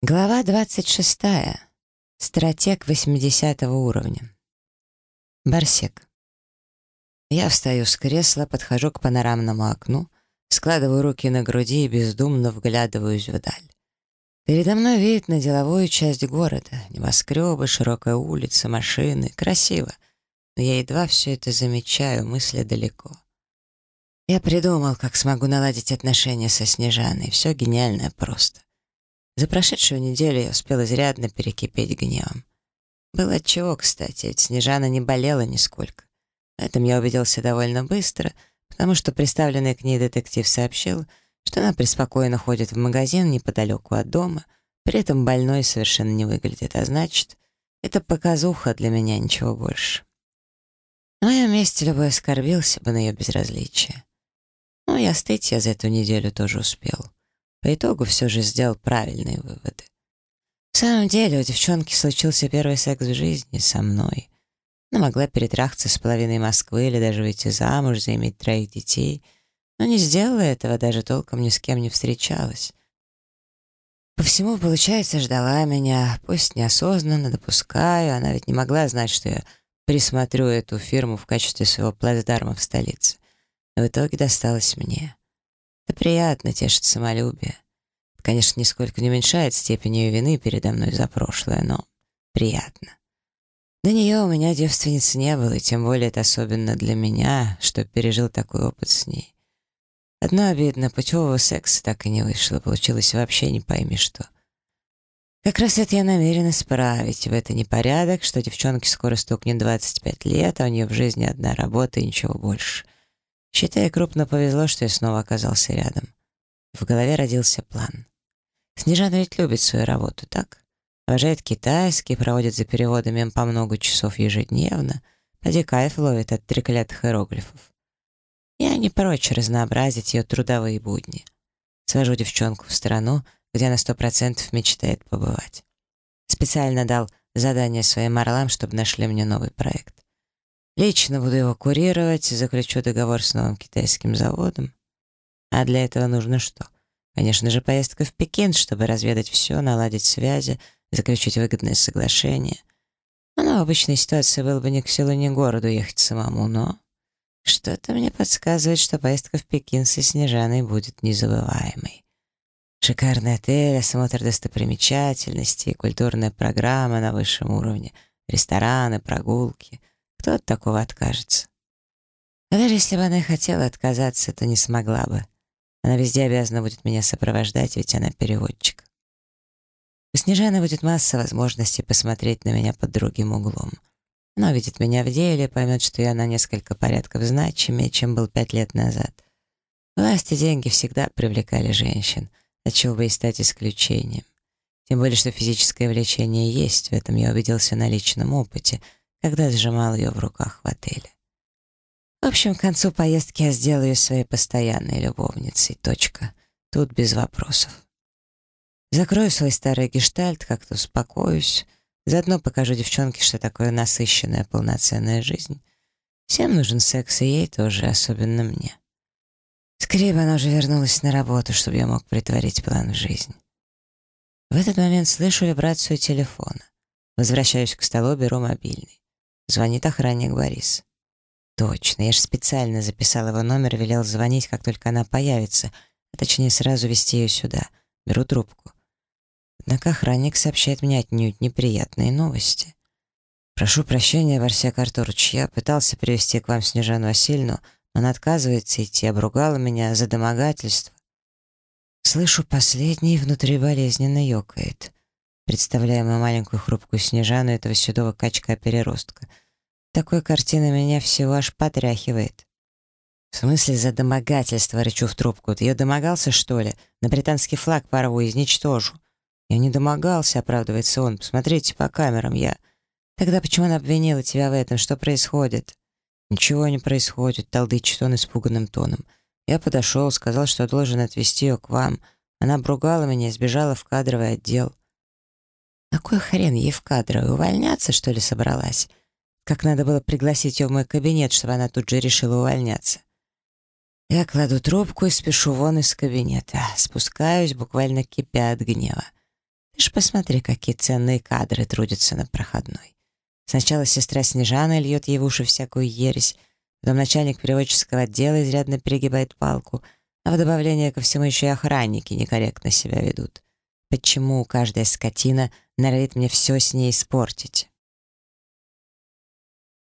Глава 26. Стратег 80 уровня. Барсек. Я встаю с кресла, подхожу к панорамному окну, складываю руки на груди и бездумно вглядываюсь вдаль. Передо мной вид на деловую часть города. Небоскребы, широкая улица, машины. Красиво. Но я едва все это замечаю, мысли далеко. Я придумал, как смогу наладить отношения со Снежаной. Все гениальное просто. За прошедшую неделю я успел изрядно перекипеть гневом. Было отчего, кстати, ведь Снежана не болела нисколько. В этом я убедился довольно быстро, потому что представленный к ней детектив сообщил, что она преспокойно ходит в магазин неподалеку от дома, при этом больной совершенно не выглядит, а значит, это показуха для меня, ничего больше. На моем месте любой оскорбился бы на ее безразличие. Ну и остыть я за эту неделю тоже успел. По итогу все же сделал правильные выводы. В самом деле, у девчонки случился первый секс в жизни со мной. Она могла перетрахаться с половиной Москвы или даже выйти замуж, заиметь троих детей, но не сделала этого, даже толком ни с кем не встречалась. По всему, получается, ждала меня, пусть неосознанно, допускаю, она ведь не могла знать, что я присмотрю эту фирму в качестве своего плацдарма в столице. Но в итоге досталось мне. Это приятно, тешит самолюбие. Конечно, нисколько не уменьшает степень ее вины передо мной за прошлое, но приятно. До нее у меня девственницы не было, и тем более это особенно для меня, что пережил такой опыт с ней. Одно обидно, путевого секса так и не вышло, получилось вообще не пойми что. Как раз это я намерен исправить. В это непорядок, что девчонке скоро стукнет 25 лет, а у нее в жизни одна работа и ничего больше — Считай, крупно повезло, что я снова оказался рядом. В голове родился план. Снежана ведь любит свою работу, так? Обожает китайский, проводит за переводами по много часов ежедневно. Поди кайф ловит от треклятых иероглифов. Я не прочь разнообразить ее трудовые будни. Свожу девчонку в страну, где она сто процентов мечтает побывать. Специально дал задание своим орлам, чтобы нашли мне новый проект. Лично буду его курировать, заключу договор с новым китайским заводом. А для этого нужно что? Конечно же, поездка в Пекин, чтобы разведать все, наладить связи, заключить выгодное соглашение. Оно в обычной ситуации было бы ни к селу, ни к городу ехать самому, но... Что-то мне подсказывает, что поездка в Пекин со Снежаной будет незабываемой. Шикарный отель, осмотр достопримечательностей, культурная программа на высшем уровне, рестораны, прогулки — кто от такого откажется? А даже если бы она и хотела отказаться, то не смогла бы. Она везде обязана будет меня сопровождать, ведь она переводчик. У Снежаны будет масса возможностей посмотреть на меня под другим углом. Она увидит меня в деле, поймет, что я на несколько порядков значимее, чем был пять лет назад. Власть и деньги всегда привлекали женщин, отчего бы и стать исключением. Тем более, что физическое влечение есть, в этом я убедился на личном опыте — когда сжимал ее в руках в отеле. В общем, к концу поездки я сделаю ее своей постоянной любовницей. Точка. Тут без вопросов. Закрою свой старый гештальт, как-то успокоюсь. Заодно покажу девчонке, что такое насыщенная полноценная жизнь. Всем нужен секс, и ей тоже, особенно мне. Скорее бы она уже вернулась на работу, чтобы я мог притворить план в жизнь. В этот момент слышу вибрацию телефона. Возвращаюсь к столу, беру мобильный. Звонит охранник Борис. Точно, я же специально записал его номер велел звонить, как только она появится, а точнее сразу вести ее сюда. Беру трубку. Однако охранник сообщает мне отнюдь неприятные новости. «Прошу прощения, Варсек Артурович, я пытался привести к вам Снежану Васильевну, но она отказывается идти, обругала меня за домогательство». Слышу последний, внутри болезненно ёкает. Представляя мою маленькую хрупкую Снежану этого седого качка-переростка. Такой картины меня всего аж потряхивает. В смысле за домогательство, рычу в трубку. Ты ее домогался, что ли? На британский флаг порву, изничтожу. Я не домогался, оправдывается он. Посмотрите по камерам, я... Тогда почему она обвинила тебя в этом? Что происходит? Ничего не происходит, толдычит он испуганным тоном. Я подошел, сказал, что должен отвезти ее к вам. Она обругала меня и сбежала в кадровый отдел. На кой хрен ей в кадровой увольняться, что ли, собралась? Как надо было пригласить ее в мой кабинет, чтобы она тут же решила увольняться. Я кладу трубку и спешу вон из кабинета. Спускаюсь, буквально кипя от гнева. Ты ж посмотри, какие ценные кадры трудятся на проходной. Сначала сестра Снежана льет ей в уши всякую ересь, потом начальник переводческого отдела изрядно перегибает палку, а в добавление ко всему еще и охранники некорректно себя ведут. Почему каждая скотина норовит мне все с ней испортить?